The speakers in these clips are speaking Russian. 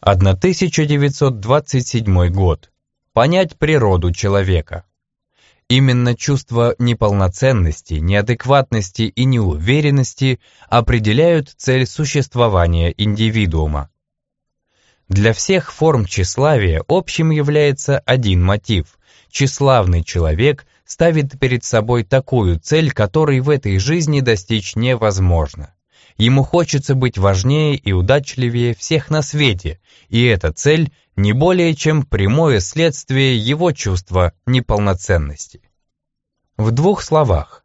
1927 год. Понять природу человека. Именно чувство неполноценности, неадекватности и неуверенности определяют цель существования индивидуума. Для всех форм тщеславия общим является один мотив. Тщеславный человек ставит перед собой такую цель, которой в этой жизни достичь невозможно. Ему хочется быть важнее и удачливее всех на свете, и эта цель не более чем прямое следствие его чувства неполноценности. В двух словах.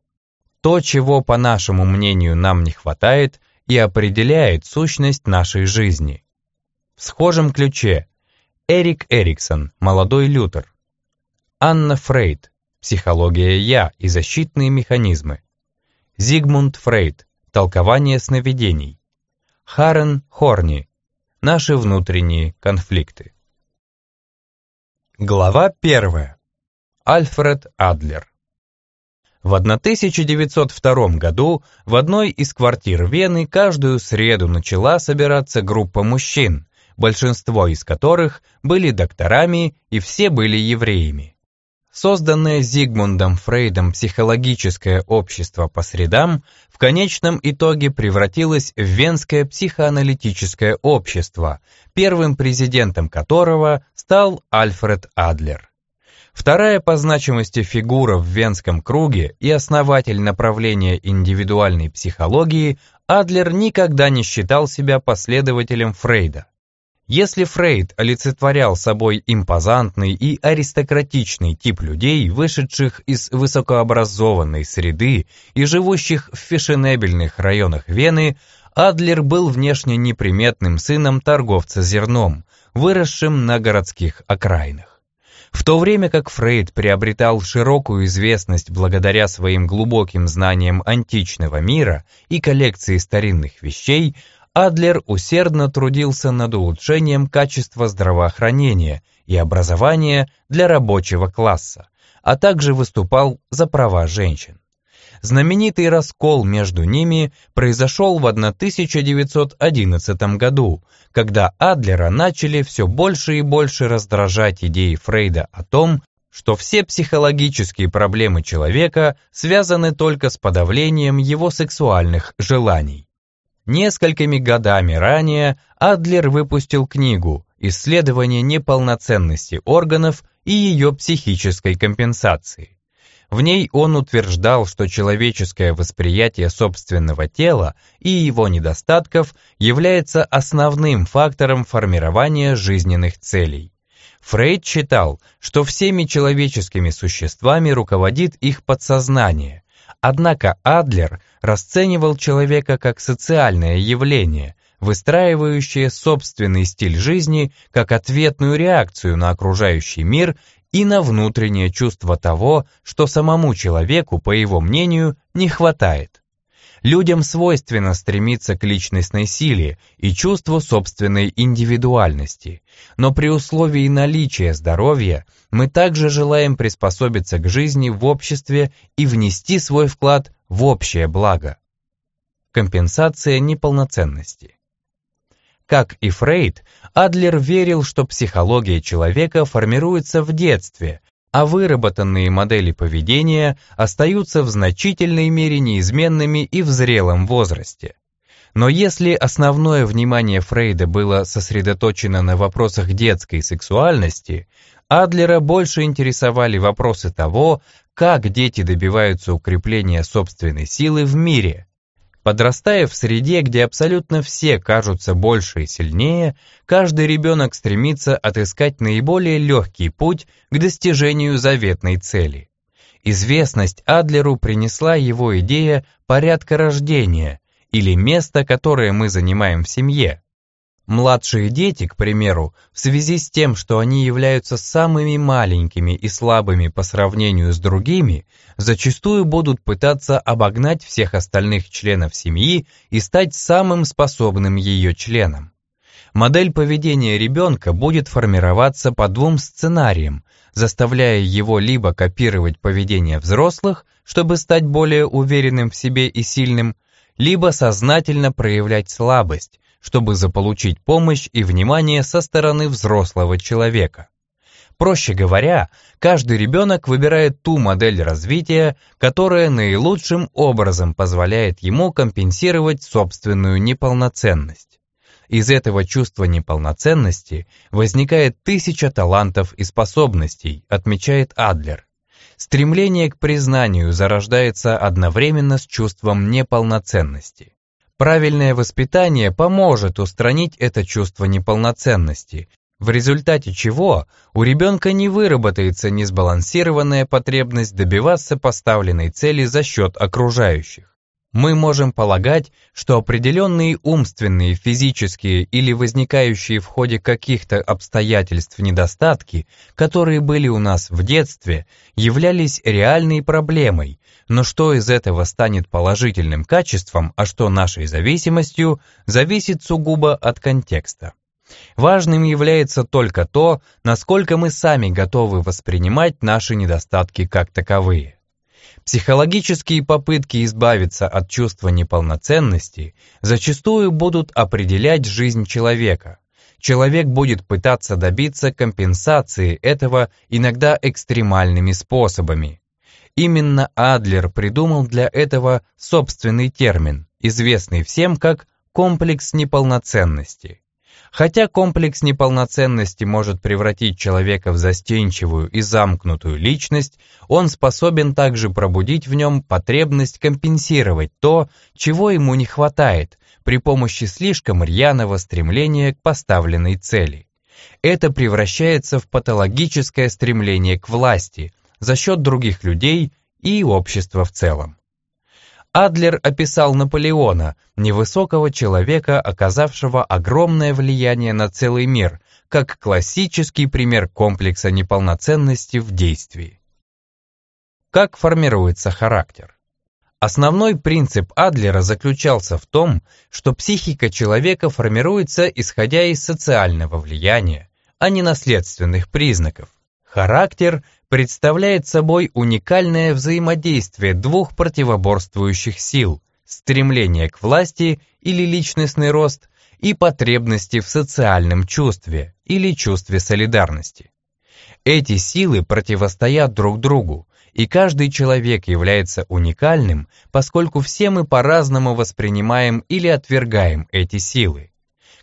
То, чего, по нашему мнению, нам не хватает, и определяет сущность нашей жизни. В схожем ключе Эрик Эриксон, молодой Лютер. Анна Фрейд, психология «я» и защитные механизмы. Зигмунд Фрейд, толкование сновидений. Харен Хорни, наши внутренние конфликты. Глава первая. Альфред Адлер. В 1902 году в одной из квартир Вены каждую среду начала собираться группа мужчин, большинство из которых были докторами и все были евреями. Созданное Зигмундом Фрейдом психологическое общество по средам в конечном итоге превратилось в Венское психоаналитическое общество, первым президентом которого стал Альфред Адлер. Вторая по значимости фигура в Венском круге и основатель направления индивидуальной психологии, Адлер никогда не считал себя последователем Фрейда. Если Фрейд олицетворял собой импозантный и аристократичный тип людей, вышедших из высокообразованной среды и живущих в фешенебельных районах Вены, Адлер был внешне неприметным сыном торговца зерном, выросшим на городских окраинах. В то время как Фрейд приобретал широкую известность благодаря своим глубоким знаниям античного мира и коллекции старинных вещей, Адлер усердно трудился над улучшением качества здравоохранения и образования для рабочего класса, а также выступал за права женщин. Знаменитый раскол между ними произошел в 1911 году, когда Адлера начали все больше и больше раздражать идеи Фрейда о том, что все психологические проблемы человека связаны только с подавлением его сексуальных желаний. Несколькими годами ранее Адлер выпустил книгу «Исследование неполноценности органов и ее психической компенсации». В ней он утверждал, что человеческое восприятие собственного тела и его недостатков является основным фактором формирования жизненных целей. Фрейд считал, что всеми человеческими существами руководит их подсознание, Однако Адлер расценивал человека как социальное явление, выстраивающее собственный стиль жизни как ответную реакцию на окружающий мир и на внутреннее чувство того, что самому человеку, по его мнению, не хватает. Людям свойственно стремиться к личностной силе и чувству собственной индивидуальности, но при условии наличия здоровья мы также желаем приспособиться к жизни в обществе и внести свой вклад в общее благо. Компенсация неполноценности. Как и Фрейд, Адлер верил, что психология человека формируется в детстве, а выработанные модели поведения остаются в значительной мере неизменными и в зрелом возрасте. Но если основное внимание Фрейда было сосредоточено на вопросах детской сексуальности, Адлера больше интересовали вопросы того, как дети добиваются укрепления собственной силы в мире, Подрастая в среде, где абсолютно все кажутся больше и сильнее, каждый ребенок стремится отыскать наиболее легкий путь к достижению заветной цели. Известность Адлеру принесла его идея порядка рождения или места, которое мы занимаем в семье. Младшие дети, к примеру, в связи с тем, что они являются самыми маленькими и слабыми по сравнению с другими, зачастую будут пытаться обогнать всех остальных членов семьи и стать самым способным ее членом. Модель поведения ребенка будет формироваться по двум сценариям, заставляя его либо копировать поведение взрослых, чтобы стать более уверенным в себе и сильным, либо сознательно проявлять слабость, чтобы заполучить помощь и внимание со стороны взрослого человека. Проще говоря, каждый ребенок выбирает ту модель развития, которая наилучшим образом позволяет ему компенсировать собственную неполноценность. Из этого чувства неполноценности возникает тысяча талантов и способностей, отмечает Адлер. Стремление к признанию зарождается одновременно с чувством неполноценности. Правильное воспитание поможет устранить это чувство неполноценности, в результате чего у ребенка не выработается несбалансированная потребность добиваться поставленной цели за счет окружающих. Мы можем полагать, что определенные умственные, физические или возникающие в ходе каких-то обстоятельств недостатки, которые были у нас в детстве, являлись реальной проблемой, но что из этого станет положительным качеством, а что нашей зависимостью, зависит сугубо от контекста. Важным является только то, насколько мы сами готовы воспринимать наши недостатки как таковые. Психологические попытки избавиться от чувства неполноценности зачастую будут определять жизнь человека. Человек будет пытаться добиться компенсации этого иногда экстремальными способами. Именно Адлер придумал для этого собственный термин, известный всем как комплекс неполноценности. Хотя комплекс неполноценности может превратить человека в застенчивую и замкнутую личность, он способен также пробудить в нем потребность компенсировать то, чего ему не хватает, при помощи слишком рьяного стремления к поставленной цели. Это превращается в патологическое стремление к власти за счет других людей и общества в целом. Адлер описал Наполеона, невысокого человека, оказавшего огромное влияние на целый мир, как классический пример комплекса неполноценности в действии. Как формируется характер? Основной принцип Адлера заключался в том, что психика человека формируется исходя из социального влияния, а не наследственных признаков. Характер представляет собой уникальное взаимодействие двух противоборствующих сил – стремление к власти или личностный рост и потребности в социальном чувстве или чувстве солидарности. Эти силы противостоят друг другу, и каждый человек является уникальным, поскольку все мы по-разному воспринимаем или отвергаем эти силы.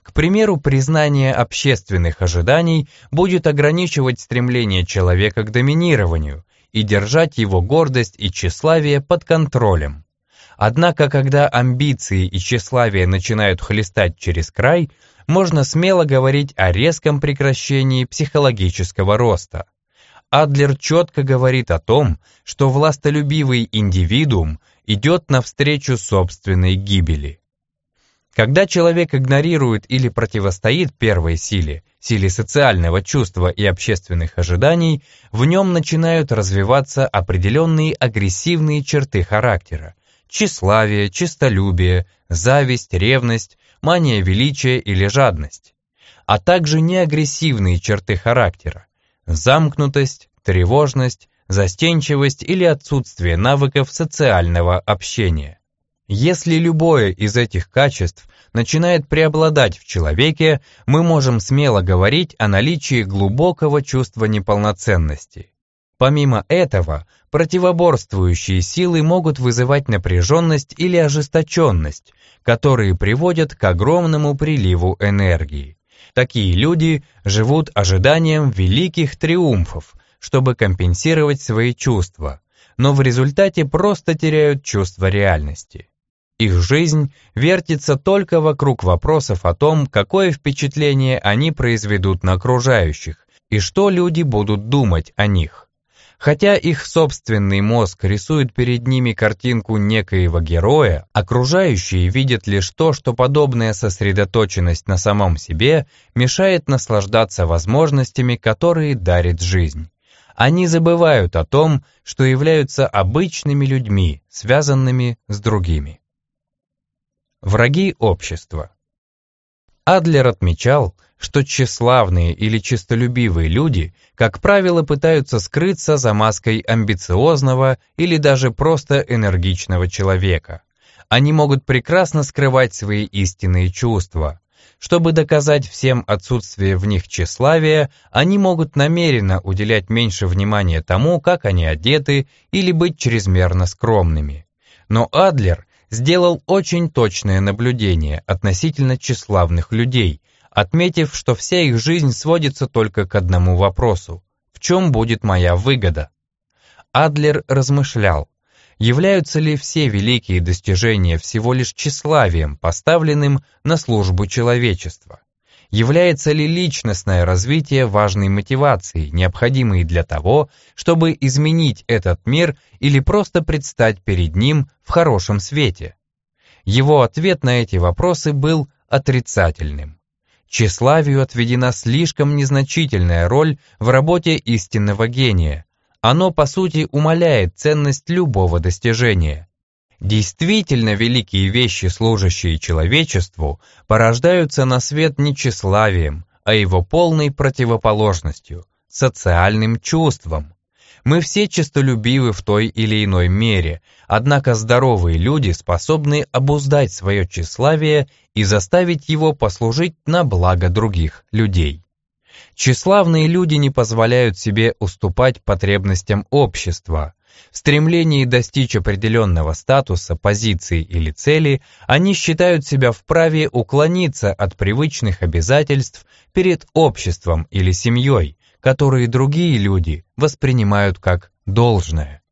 К примеру, признание общественных ожиданий будет ограничивать стремление человека к доминированию и держать его гордость и тщеславие под контролем. Однако, когда амбиции и тщеславие начинают хлестать через край, можно смело говорить о резком прекращении психологического роста. Адлер четко говорит о том, что властолюбивый индивидуум идет навстречу собственной гибели. Когда человек игнорирует или противостоит первой силе, силе социального чувства и общественных ожиданий, в нем начинают развиваться определенные агрессивные черты характера, тщеславие, честолюбие, зависть, ревность, мания величия или жадность, а также неагрессивные черты характера, замкнутость, тревожность, застенчивость или отсутствие навыков социального общения. Если любое из этих качеств начинает преобладать в человеке, мы можем смело говорить о наличии глубокого чувства неполноценности. Помимо этого, противоборствующие силы могут вызывать напряженность или ожесточенность, которые приводят к огромному приливу энергии. Такие люди живут ожиданием великих триумфов, чтобы компенсировать свои чувства, но в результате просто теряют чувство реальности. Их жизнь вертится только вокруг вопросов о том, какое впечатление они произведут на окружающих и что люди будут думать о них. Хотя их собственный мозг рисует перед ними картинку некоего героя, окружающие видят лишь то, что подобная сосредоточенность на самом себе мешает наслаждаться возможностями, которые дарит жизнь. Они забывают о том, что являются обычными людьми, связанными с другими. Враги общества. Адлер отмечал, что тщеславные или честолюбивые люди, как правило, пытаются скрыться за маской амбициозного или даже просто энергичного человека. Они могут прекрасно скрывать свои истинные чувства. Чтобы доказать всем отсутствие в них тщеславия, они могут намеренно уделять меньше внимания тому, как они одеты, или быть чрезмерно скромными. Но Адлер сделал очень точное наблюдение относительно тщеславных людей, отметив, что вся их жизнь сводится только к одному вопросу – в чем будет моя выгода? Адлер размышлял, являются ли все великие достижения всего лишь тщеславием, поставленным на службу человечества? Является ли личностное развитие важной мотивацией, необходимой для того, чтобы изменить этот мир или просто предстать перед ним в хорошем свете? Его ответ на эти вопросы был отрицательным. Тщеславию отведена слишком незначительная роль в работе истинного гения. Оно, по сути, умаляет ценность любого достижения. Действительно великие вещи, служащие человечеству, порождаются на свет не тщеславием, а его полной противоположностью – социальным чувством. Мы все честолюбивы в той или иной мере, однако здоровые люди способны обуздать свое тщеславие и заставить его послужить на благо других людей. Тщеславные люди не позволяют себе уступать потребностям общества. В стремлении достичь определенного статуса, позиции или цели, они считают себя вправе уклониться от привычных обязательств перед обществом или семьей, которые другие люди воспринимают как должное.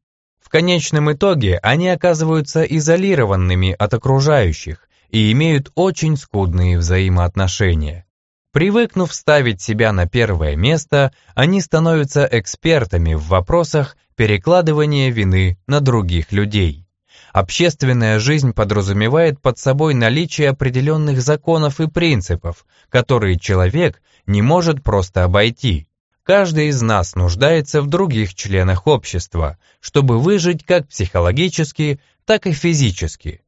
В конечном итоге они оказываются изолированными от окружающих и имеют очень скудные взаимоотношения. Привыкнув ставить себя на первое место, они становятся экспертами в вопросах перекладывания вины на других людей. Общественная жизнь подразумевает под собой наличие определенных законов и принципов, которые человек не может просто обойти, Каждый из нас нуждается в других членах общества, чтобы выжить как психологически, так и физически.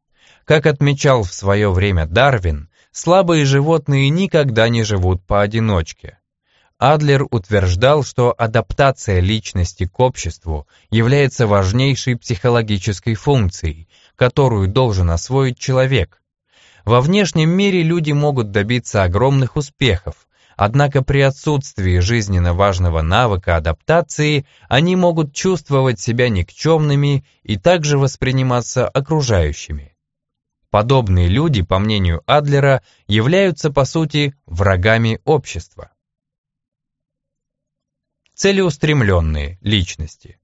Как отмечал в свое время Дарвин, слабые животные никогда не живут поодиночке. Адлер утверждал, что адаптация личности к обществу является важнейшей психологической функцией, которую должен освоить человек. Во внешнем мире люди могут добиться огромных успехов, Однако при отсутствии жизненно важного навыка адаптации они могут чувствовать себя никчемными и также восприниматься окружающими. Подобные люди, по мнению Адлера, являются по сути врагами общества. Целеустремленные личности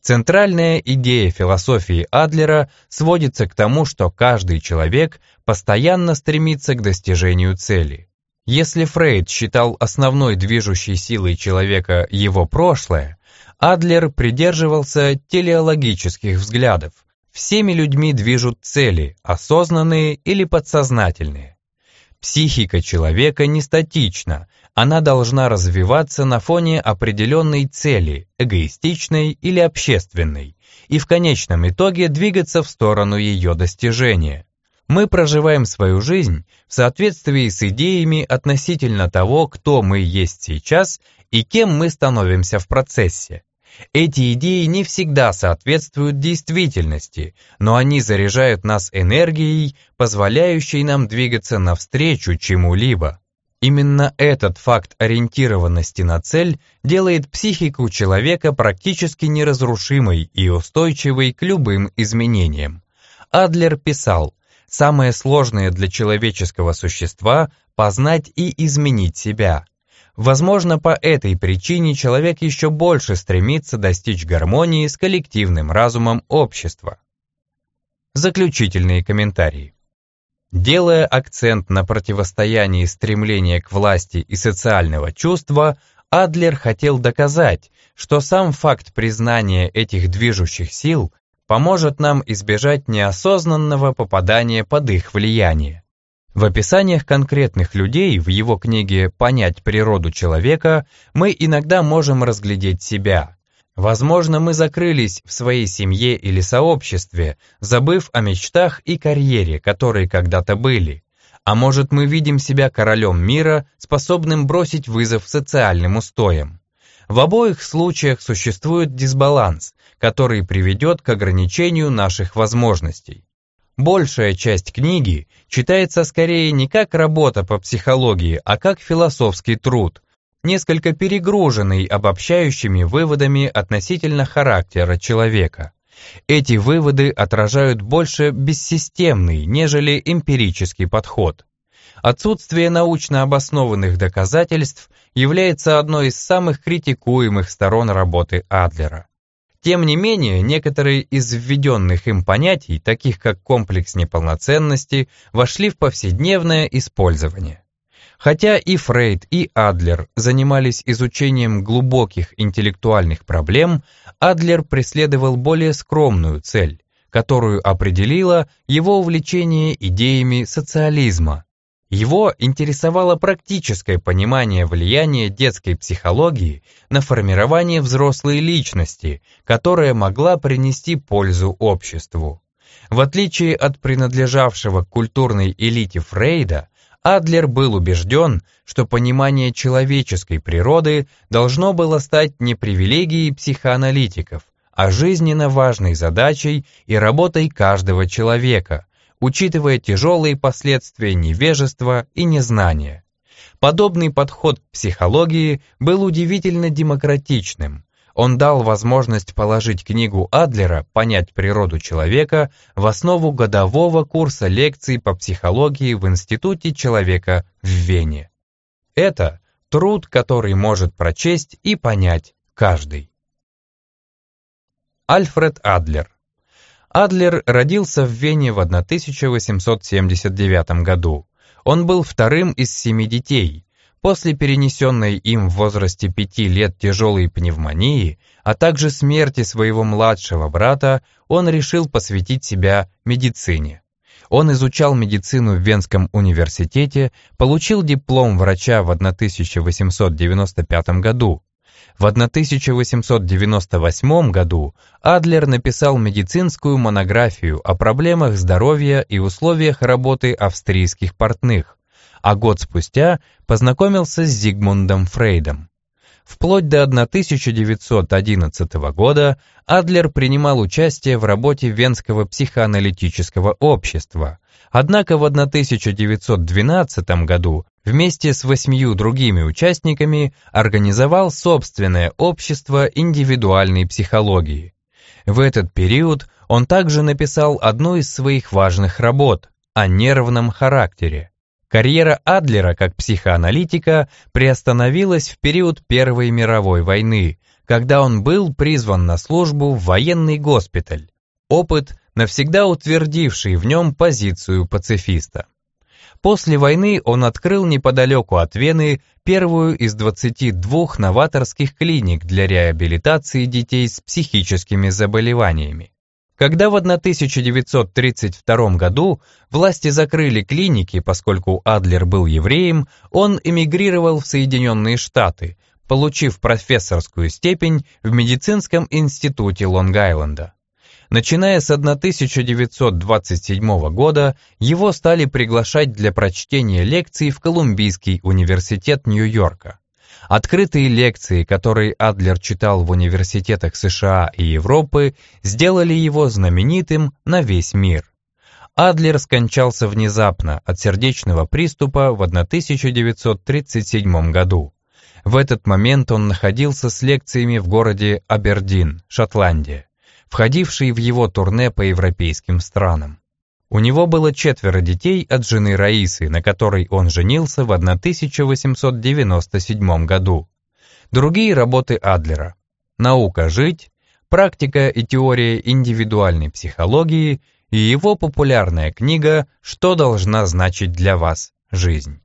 Центральная идея философии Адлера сводится к тому, что каждый человек постоянно стремится к достижению цели. Если Фрейд считал основной движущей силой человека его прошлое, Адлер придерживался телеологических взглядов. Всеми людьми движут цели, осознанные или подсознательные. Психика человека не статична, она должна развиваться на фоне определенной цели, эгоистичной или общественной, и в конечном итоге двигаться в сторону ее достижения. Мы проживаем свою жизнь в соответствии с идеями относительно того, кто мы есть сейчас и кем мы становимся в процессе. Эти идеи не всегда соответствуют действительности, но они заряжают нас энергией, позволяющей нам двигаться навстречу чему-либо. Именно этот факт ориентированности на цель делает психику человека практически неразрушимой и устойчивой к любым изменениям. Адлер писал, Самое сложное для человеческого существа – познать и изменить себя. Возможно, по этой причине человек еще больше стремится достичь гармонии с коллективным разумом общества. Заключительные комментарии. Делая акцент на противостоянии стремления к власти и социального чувства, Адлер хотел доказать, что сам факт признания этих движущих сил поможет нам избежать неосознанного попадания под их влияние. В описаниях конкретных людей в его книге «Понять природу человека» мы иногда можем разглядеть себя. Возможно, мы закрылись в своей семье или сообществе, забыв о мечтах и карьере, которые когда-то были. А может, мы видим себя королем мира, способным бросить вызов социальным устоям. В обоих случаях существует дисбаланс, который приведет к ограничению наших возможностей. Большая часть книги читается скорее не как работа по психологии, а как философский труд, несколько перегруженный обобщающими выводами относительно характера человека. Эти выводы отражают больше бессистемный, нежели эмпирический подход. Отсутствие научно обоснованных доказательств является одной из самых критикуемых сторон работы Адлера. Тем не менее, некоторые из введенных им понятий, таких как комплекс неполноценности, вошли в повседневное использование. Хотя и Фрейд, и Адлер занимались изучением глубоких интеллектуальных проблем, Адлер преследовал более скромную цель, которую определило его увлечение идеями социализма. Его интересовало практическое понимание влияния детской психологии на формирование взрослой личности, которая могла принести пользу обществу. В отличие от принадлежавшего к культурной элите Фрейда, Адлер был убежден, что понимание человеческой природы должно было стать не привилегией психоаналитиков, а жизненно важной задачей и работой каждого человека, учитывая тяжелые последствия невежества и незнания. Подобный подход к психологии был удивительно демократичным, он дал возможность положить книгу Адлера «Понять природу человека» в основу годового курса лекций по психологии в Институте человека в Вене. Это труд, который может прочесть и понять каждый. Альфред Адлер Адлер родился в Вене в 1879 году. Он был вторым из семи детей, После перенесенной им в возрасте пяти лет тяжелой пневмонии, а также смерти своего младшего брата, он решил посвятить себя медицине. Он изучал медицину в Венском университете, получил диплом врача в 1895 году. В 1898 году Адлер написал медицинскую монографию о проблемах здоровья и условиях работы австрийских портных, а год спустя познакомился с Зигмундом Фрейдом. Вплоть до 1911 года Адлер принимал участие в работе Венского психоаналитического общества, однако в 1912 году вместе с восьмью другими участниками организовал собственное общество индивидуальной психологии. В этот период он также написал одну из своих важных работ о нервном характере. Карьера Адлера как психоаналитика приостановилась в период Первой мировой войны, когда он был призван на службу в военный госпиталь. Опыт, навсегда утвердивший в нем позицию пацифиста. После войны он открыл неподалеку от Вены первую из 22 новаторских клиник для реабилитации детей с психическими заболеваниями. Когда в 1932 году власти закрыли клиники, поскольку Адлер был евреем, он эмигрировал в Соединенные Штаты, получив профессорскую степень в медицинском институте Лонг-Айленда. Начиная с 1927 года его стали приглашать для прочтения лекций в Колумбийский университет Нью-Йорка. Открытые лекции, которые Адлер читал в университетах США и Европы, сделали его знаменитым на весь мир. Адлер скончался внезапно от сердечного приступа в 1937 году. В этот момент он находился с лекциями в городе Абердин, Шотландия, входивший в его турне по европейским странам. У него было четверо детей от жены Раисы, на которой он женился в 1897 году. Другие работы Адлера «Наука жить», «Практика и теория индивидуальной психологии» и его популярная книга «Что должна значить для вас жизнь».